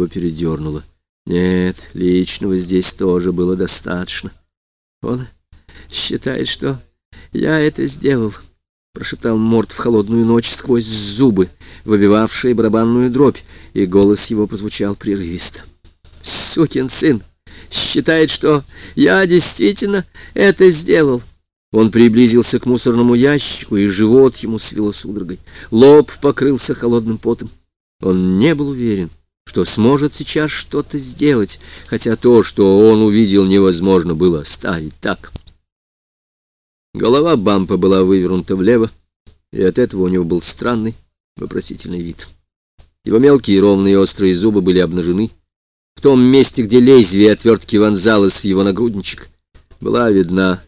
Его передернуло. Нет, личного здесь тоже было достаточно. Он считает, что я это сделал, — прошептал Морт в холодную ночь сквозь зубы, выбивавшие барабанную дробь, и голос его прозвучал прерывисто. «Сукин сын считает, что я действительно это сделал». Он приблизился к мусорному ящику, и живот ему свело судорогой. Лоб покрылся холодным потом. Он не был уверен, что сможет сейчас что-то сделать, хотя то, что он увидел, невозможно было оставить так. Голова Бампа была вывернута влево, и от этого у него был странный, вопросительный вид. Его мелкие ровные острые зубы были обнажены. В том месте, где лезвие отвертки вонзалось в его нагрудничек, была видна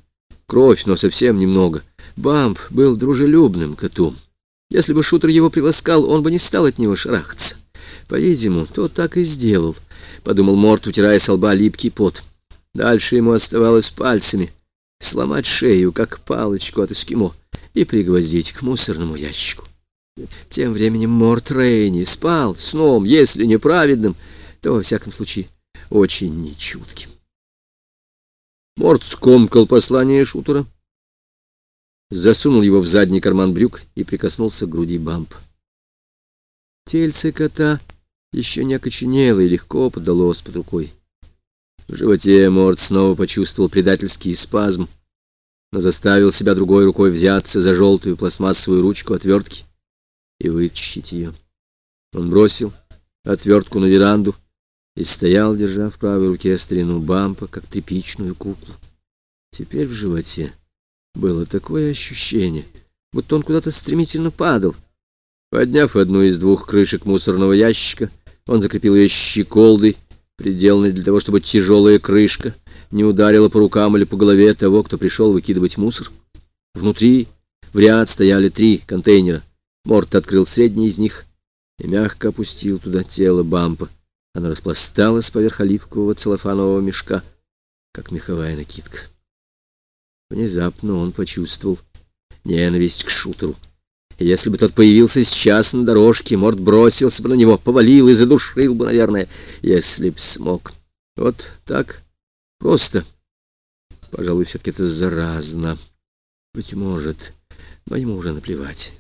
кровь, но совсем немного. Бамп был дружелюбным котом. Если бы шутер его приласкал, он бы не стал от него шарахаться. По-видимому, тот так и сделал, — подумал Морт, утирая с лба липкий пот. Дальше ему оставалось пальцами сломать шею, как палочку от эскимо, и пригвоздить к мусорному ящику. Тем временем Морт Рейни спал сном, если неправедным, то, во всяком случае, очень нечутким. Морт скомкал послание шутера, засунул его в задний карман брюк и прикоснулся к груди Бампа. Тельце кота еще не окоченело и легко подалось под рукой. В животе Морд снова почувствовал предательский спазм, но заставил себя другой рукой взяться за желтую пластмассовую ручку отвертки и вытащить ее. Он бросил отвертку на веранду и стоял, держа в правой руке старину Бампа, как тряпичную куклу. Теперь в животе было такое ощущение, будто он куда-то стремительно падал. Подняв одну из двух крышек мусорного ящика, он закрепил ее щеколдой, приделанной для того, чтобы тяжелая крышка не ударила по рукам или по голове того, кто пришел выкидывать мусор. Внутри в ряд стояли три контейнера. Морт открыл средний из них и мягко опустил туда тело Бампа. Оно распласталось поверх оливкового целлофанового мешка, как меховая накидка. Внезапно он почувствовал ненависть к шутеру. Если бы тот появился сейчас на дорожке, Морд бросился бы на него, повалил и задушил бы, наверное, если б смог. Вот так просто. Пожалуй, все-таки это заразно. Быть может, но ему уже наплевать.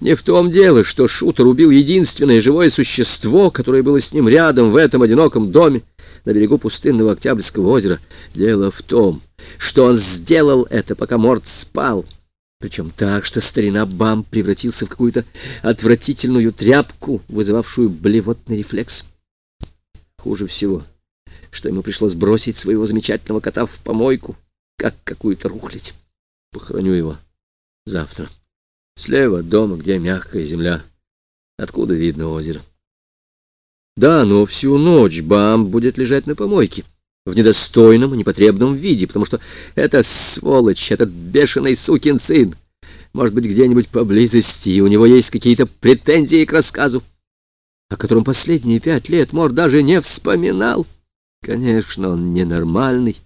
Не в том дело, что шутер убил единственное живое существо, которое было с ним рядом в этом одиноком доме на берегу пустынного Октябрьского озера. Дело в том, что он сделал это, пока Морд спал. Причем так, что старина Бам превратился в какую-то отвратительную тряпку, вызывавшую блевотный рефлекс. Хуже всего, что ему пришлось бросить своего замечательного кота в помойку, как какую-то рухлядь. Похороню его завтра. Слева от дома, где мягкая земля. Откуда видно озеро? Да, но всю ночь Бам будет лежать на помойке в недостойном и непотребном виде, потому что это сволочь, этот бешеный сукин сын. Может быть, где-нибудь поблизости, у него есть какие-то претензии к рассказу, о котором последние пять лет Мор даже не вспоминал. Конечно, он ненормальный.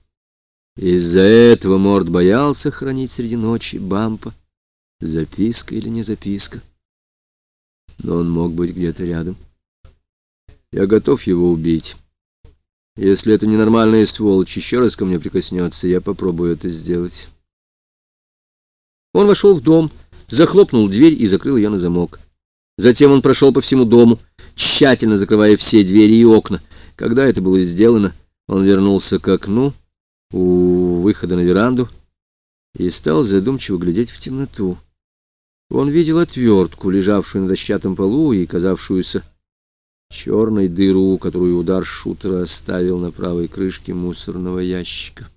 Из-за этого Морд боялся хранить среди ночи Бампа. Записка или не записка. Но он мог быть где-то рядом. Я готов его убить. Если эта ненормальная сволочь еще раз ко мне прикоснется, я попробую это сделать. Он вошел в дом, захлопнул дверь и закрыл ее на замок. Затем он прошел по всему дому, тщательно закрывая все двери и окна. Когда это было сделано, он вернулся к окну у выхода на веранду и стал задумчиво глядеть в темноту. Он видел отвертку, лежавшую на дощатом полу и казавшуюся черной дыру, которую удар шутера оставил на правой крышке мусорного ящика.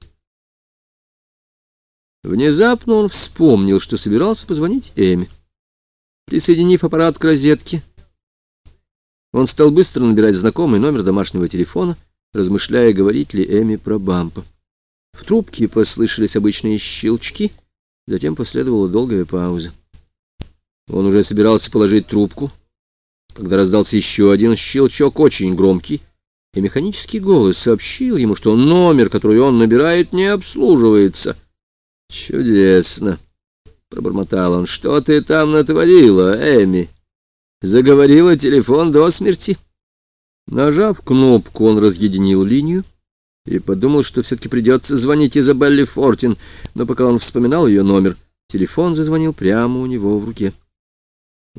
Внезапно он вспомнил, что собирался позвонить Эми. Присоединив аппарат к розетке, он стал быстро набирать знакомый номер домашнего телефона, размышляя, говорить ли Эми про Бампа. В трубке послышались обычные щелчки, затем последовала долгая пауза. Он уже собирался положить трубку, когда раздался еще один щелчок, очень громкий, и механический голос сообщил ему, что номер, который он набирает, не обслуживается. «Чудесно!» — пробормотал он. «Что ты там натворила, Эми? Заговорила телефон до смерти?» Нажав кнопку, он разъединил линию и подумал, что все-таки придется звонить Изабелле Фортин, но пока он вспоминал ее номер, телефон зазвонил прямо у него в руке.